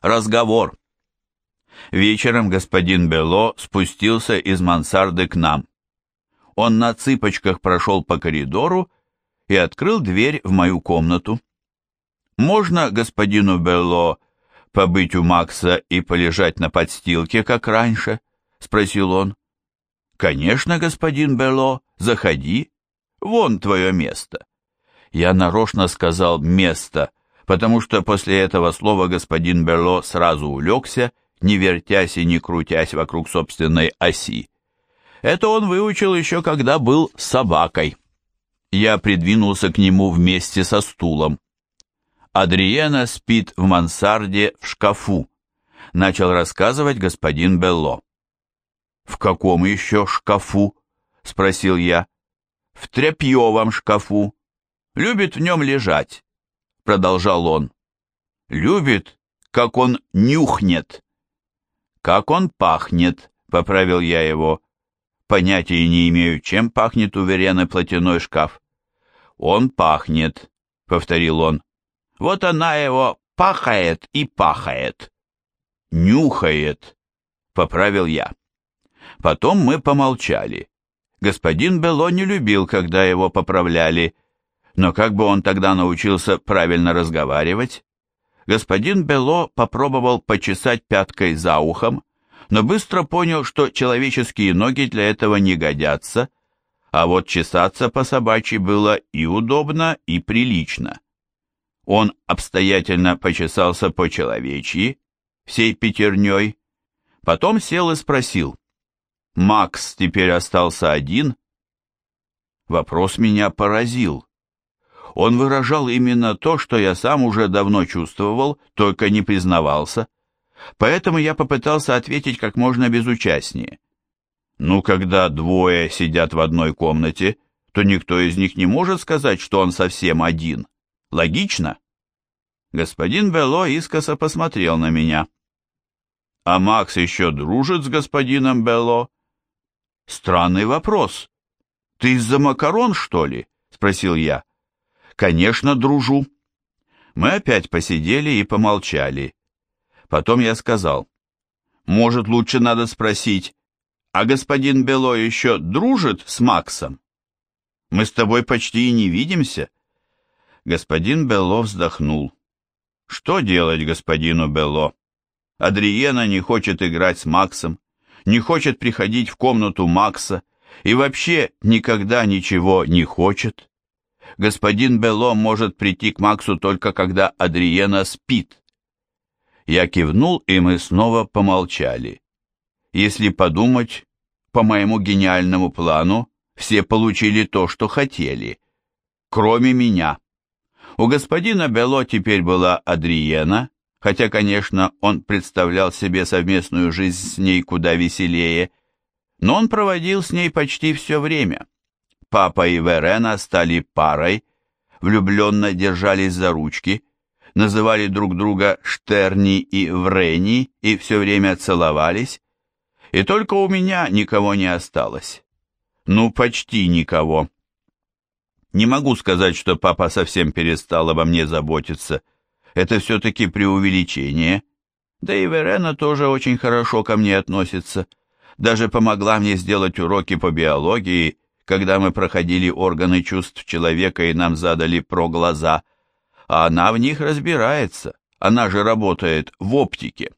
разговор. Вечером господин Бело спустился из мансарды к нам. Он на цыпочках прошел по коридору и открыл дверь в мою комнату. «Можно господину Бело побыть у Макса и полежать на подстилке, как раньше?» — спросил он. «Конечно, господин Бело, заходи. Вон твое место». Я нарочно сказал «место», потому что после этого слова господин Бело сразу улегся, не вертясь и не крутясь вокруг собственной оси. Это он выучил еще когда был собакой. Я придвинулся к нему вместе со стулом. Адриена спит в мансарде в шкафу, начал рассказывать господин Белло. «В каком еще шкафу?» — спросил я. «В тряпьевом шкафу. Любит в нем лежать», — продолжал он. «Любит, как он нюхнет». «Как он пахнет», — поправил я его. Понятия не имею, чем пахнет у Верены платяной шкаф. Он пахнет, повторил он. Вот она его пахает и пахает. Нюхает, поправил я. Потом мы помолчали. Господин Бело не любил, когда его поправляли, но как бы он тогда научился правильно разговаривать? Господин Бело попробовал почесать пяткой за ухом, но быстро понял, что человеческие ноги для этого не годятся, а вот чесаться по собачьи было и удобно, и прилично. Он обстоятельно почесался по человечьи, всей пятерней, потом сел и спросил, «Макс теперь остался один?» Вопрос меня поразил. Он выражал именно то, что я сам уже давно чувствовал, только не признавался. Поэтому я попытался ответить как можно безучастнее. Ну, когда двое сидят в одной комнате, то никто из них не может сказать, что он совсем один. Логично? Господин Бело искоса посмотрел на меня. А Макс еще дружит с господином Бело? Странный вопрос. Ты из-за макарон, что ли? Спросил я. Конечно, дружу. Мы опять посидели и помолчали. Потом я сказал, может, лучше надо спросить, а господин Бело еще дружит с Максом? Мы с тобой почти и не видимся. Господин Бело вздохнул. Что делать господину Бело? Адриена не хочет играть с Максом, не хочет приходить в комнату Макса и вообще никогда ничего не хочет. Господин Бело может прийти к Максу только когда Адриена спит. Я кивнул, и мы снова помолчали. Если подумать, по моему гениальному плану, все получили то, что хотели, кроме меня. У господина Бело теперь была Адриена, хотя, конечно, он представлял себе совместную жизнь с ней куда веселее, но он проводил с ней почти все время. Папа и Верена стали парой, влюбленно держались за ручки, называли друг друга Штерни и Врени и все время целовались, и только у меня никого не осталось. Ну, почти никого. Не могу сказать, что папа совсем перестал обо мне заботиться. Это все-таки преувеличение. Да и Верена тоже очень хорошо ко мне относится. Даже помогла мне сделать уроки по биологии, когда мы проходили органы чувств человека и нам задали про глаза – а она в них разбирается, она же работает в оптике.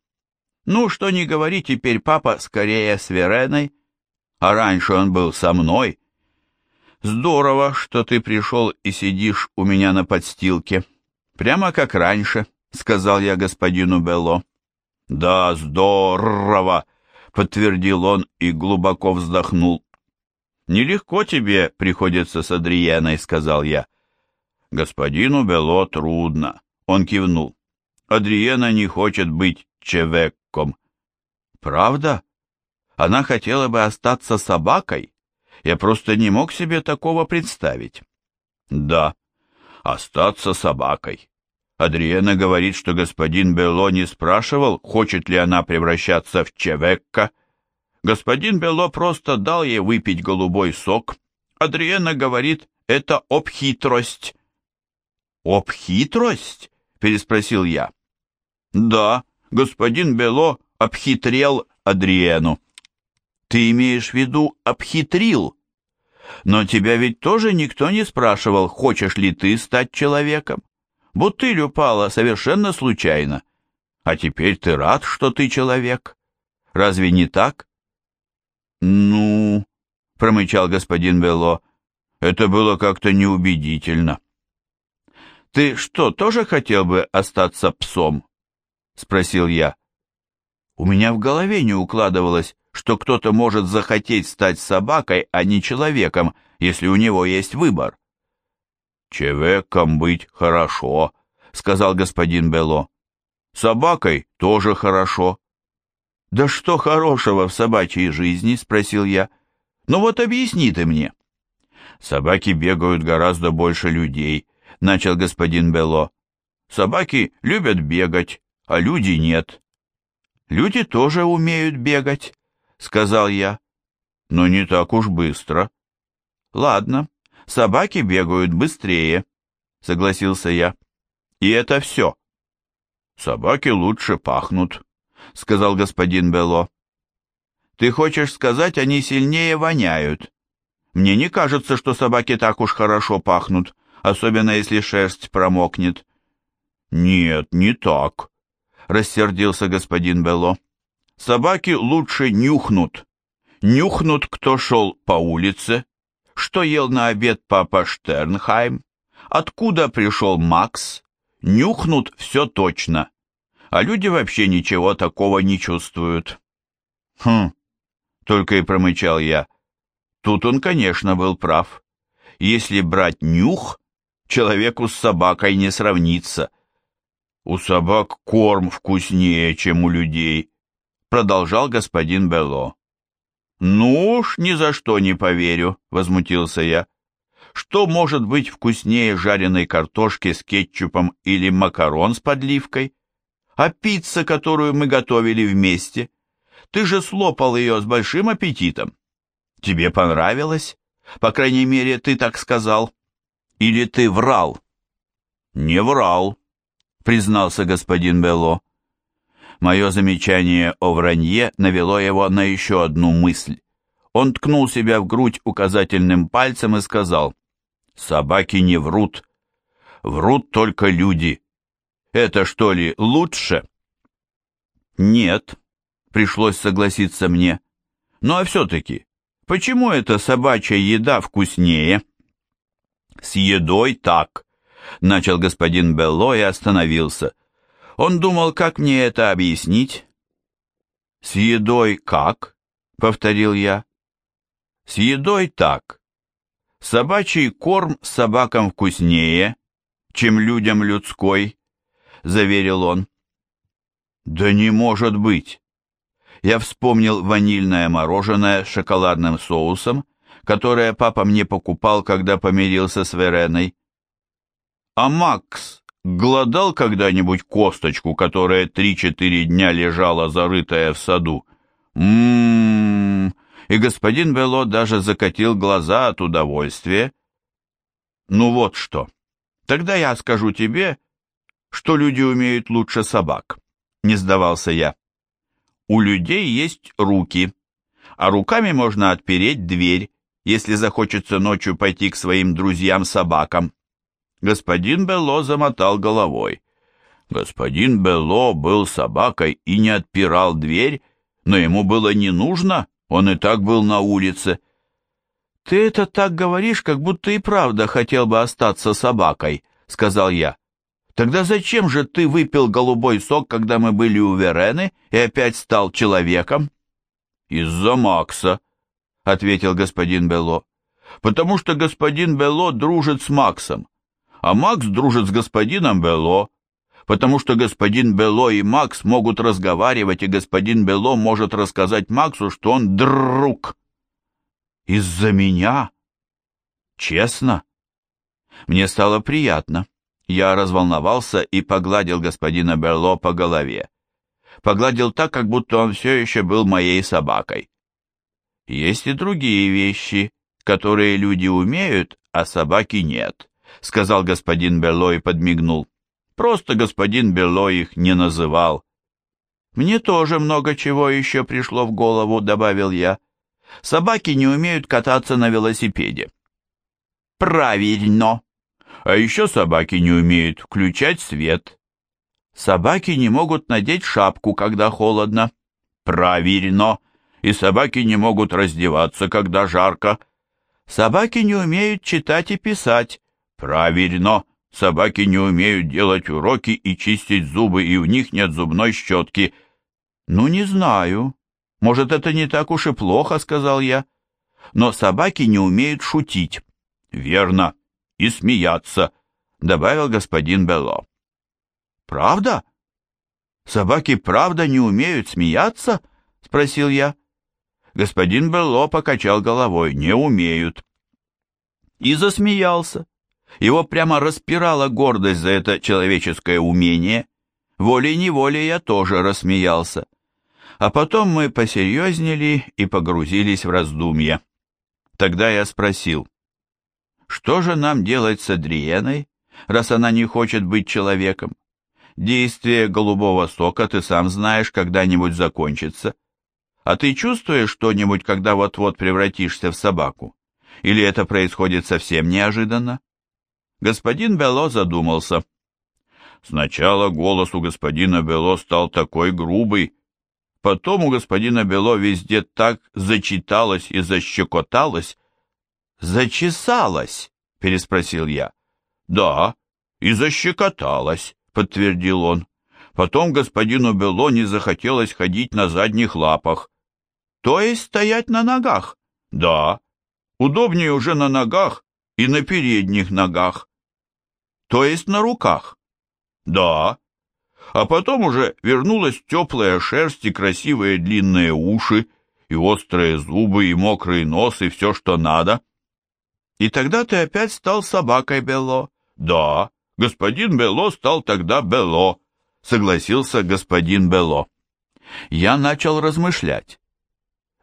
Ну, что не говори, теперь папа скорее с Вереной, а раньше он был со мной. Здорово, что ты пришел и сидишь у меня на подстилке. Прямо как раньше, сказал я господину Белло. Да, здорово, подтвердил он и глубоко вздохнул. Нелегко тебе приходится с Адриеной, сказал я. Господину Бело трудно. Он кивнул. Адриена не хочет быть чевекком. Правда? Она хотела бы остаться собакой? Я просто не мог себе такого представить. Да, остаться собакой. Адриена говорит, что господин Бело не спрашивал, хочет ли она превращаться в чевекка. Господин Бело просто дал ей выпить голубой сок. Адриена говорит, это обхитрость. «Об хитрость?» — переспросил я. «Да, господин Бело обхитрел Адриену. Ты имеешь в виду обхитрил? Но тебя ведь тоже никто не спрашивал, хочешь ли ты стать человеком. Бутыль упала совершенно случайно. А теперь ты рад, что ты человек. Разве не так? Ну, промычал господин Бело, это было как-то неубедительно. Ты что, тоже хотел бы остаться псом? Спросил я. У меня в голове не укладывалось, что кто-то может захотеть стать собакой, а не человеком, если у него есть выбор. «Человеком быть хорошо», — сказал господин Бело. «Собакой тоже хорошо». «Да что хорошего в собачьей жизни?» — спросил я. «Ну вот объясни ты мне». «Собаки бегают гораздо больше людей», — начал господин Бело. «Собаки любят бегать, а люди нет». «Люди тоже умеют бегать», — сказал я. «Но не так уж быстро». «Ладно, собаки бегают быстрее», — согласился я. «И это все». «Собаки лучше пахнут», — сказал господин Бело. «Ты хочешь сказать, они сильнее воняют?» «Мне не кажется, что собаки так уж хорошо пахнут, особенно если шерсть промокнет». «Нет, не так», — рассердился господин Бело. «Собаки лучше нюхнут. Нюхнут, кто шел по улице, что ел на обед папа Штернхайм, откуда пришел Макс, нюхнут все точно, а люди вообще ничего такого не чувствуют». «Хм», — только и промычал я, — Тут он, конечно, был прав. Если брать нюх, человеку с собакой не сравнится. У собак корм вкуснее, чем у людей, продолжал господин Бело. Ну уж ни за что не поверю, возмутился я. Что может быть вкуснее жареной картошки с кетчупом или макарон с подливкой? А пицца, которую мы готовили вместе? Ты же слопал ее с большим аппетитом. Тебе понравилось? По крайней мере, ты так сказал. Или ты врал? Не врал, признался господин Бело. Мое замечание о вранье навело его на еще одну мысль. Он ткнул себя в грудь указательным пальцем и сказал, «Собаки не врут. Врут только люди. Это что ли лучше?» «Нет», — пришлось согласиться мне. «Ну а все-таки, Почему эта собачья еда вкуснее? С едой так, начал господин Белло и остановился. Он думал, как мне это объяснить. С едой как? повторил я. С едой так. Собачий корм собакам вкуснее, чем людям людской, заверил он. Да не может быть я вспомнил ванильное мороженое с шоколадным соусом, которое папа мне покупал, когда помирился с Вереной. А Макс голодал когда-нибудь косточку, которая три-четыре дня лежала зарытая в саду? Ммм, и господин Бело даже закатил глаза от удовольствия. Ну вот что, тогда я скажу тебе, что люди умеют лучше собак, не сдавался я. У людей есть руки, а руками можно отпереть дверь, если захочется ночью пойти к своим друзьям-собакам. Господин Белло замотал головой. Господин Белло был собакой и не отпирал дверь, но ему было не нужно, он и так был на улице. «Ты это так говоришь, как будто и правда хотел бы остаться собакой», — сказал я. Тогда зачем же ты выпил голубой сок, когда мы были у Верены, и опять стал человеком? Из-за Макса, ответил господин Бело. Потому что господин Бело дружит с Максом, а Макс дружит с господином Бело, потому что господин Бело и Макс могут разговаривать, и господин Бело может рассказать Максу, что он друг. Из-за меня? Честно? Мне стало приятно. Я разволновался и погладил господина Берло по голове. Погладил так, как будто он все еще был моей собакой. Есть и другие вещи, которые люди умеют, а собаки нет, сказал господин Берло и подмигнул. Просто господин Берло их не называл. Мне тоже много чего еще пришло в голову, добавил я. Собаки не умеют кататься на велосипеде. Правильно. А еще собаки не умеют включать свет. Собаки не могут надеть шапку, когда холодно. Правильно. И собаки не могут раздеваться, когда жарко. Собаки не умеют читать и писать. Правильно. Собаки не умеют делать уроки и чистить зубы, и у них нет зубной щетки. Ну, не знаю. Может, это не так уж и плохо, сказал я. Но собаки не умеют шутить. Верно. И смеяться, добавил господин Белло. Правда? Собаки правда не умеют смеяться? Спросил я. Господин Белло покачал головой. Не умеют. И засмеялся. Его прямо распирала гордость за это человеческое умение. Волей-неволей я тоже рассмеялся. А потом мы посерьезнели и погрузились в раздумья. Тогда я спросил, что же нам делать с Адриеной, раз она не хочет быть человеком? Действие голубого сока, ты сам знаешь, когда-нибудь закончится. А ты чувствуешь что-нибудь, когда вот-вот превратишься в собаку? Или это происходит совсем неожиданно? Господин Бело задумался. Сначала голос у господина Бело стал такой грубый, потом у господина Бело везде так зачиталось и защекоталось. «Зачесалось?» — переспросил я. «Да, и защекоталось», — подтвердил он. Потом господину Бело не захотелось ходить на задних лапах. «То есть стоять на ногах?» «Да, удобнее уже на ногах и на передних ногах». То есть на руках? Да. А потом уже вернулась теплая шерсть и красивые длинные уши, и острые зубы, и мокрый нос, и все, что надо. И тогда ты опять стал собакой, Бело. Да, господин Бело стал тогда Бело, согласился господин Бело. Я начал размышлять.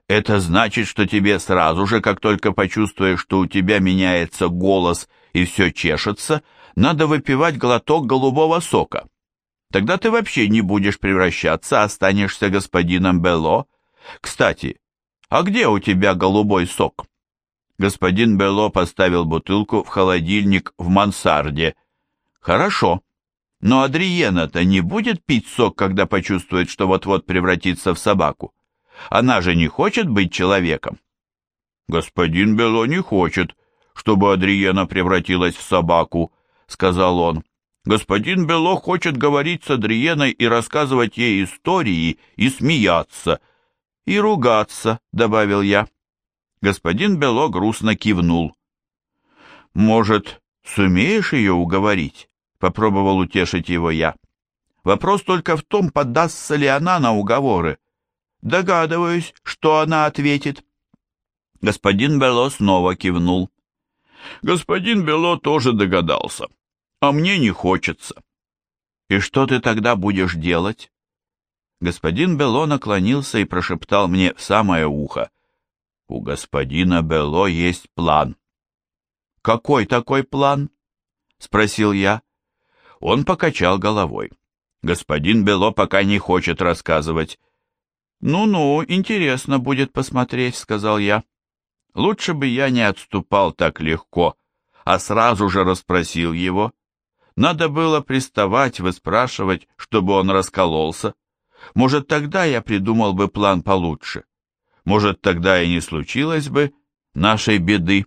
Это значит, что тебе сразу же, как только почувствуешь, что у тебя меняется голос и все чешется, надо выпивать глоток голубого сока. Тогда ты вообще не будешь превращаться, а останешься господином Бело. Кстати, а где у тебя голубой сок? Господин Бело поставил бутылку в холодильник в мансарде. Хорошо. Но Адриена-то не будет пить сок, когда почувствует, что вот-вот превратится в собаку. Она же не хочет быть человеком. Господин Бело не хочет, чтобы Адриена превратилась в собаку, — сказал он. «Господин Бело хочет говорить с Адриеной и рассказывать ей истории, и смеяться, и ругаться», — добавил я. Господин Бело грустно кивнул. «Может, сумеешь ее уговорить?» — попробовал утешить его я. «Вопрос только в том, поддастся ли она на уговоры. Догадываюсь, что она ответит». Господин Бело снова кивнул. Господин Бело тоже догадался а мне не хочется. И что ты тогда будешь делать? Господин Бело наклонился и прошептал мне в самое ухо. У господина Бело есть план. Какой такой план? Спросил я. Он покачал головой. Господин Бело пока не хочет рассказывать. «Ну-ну, интересно будет посмотреть», — сказал я. «Лучше бы я не отступал так легко, а сразу же расспросил его. Надо было приставать, выспрашивать, чтобы он раскололся. Может, тогда я придумал бы план получше. Может, тогда и не случилось бы нашей беды.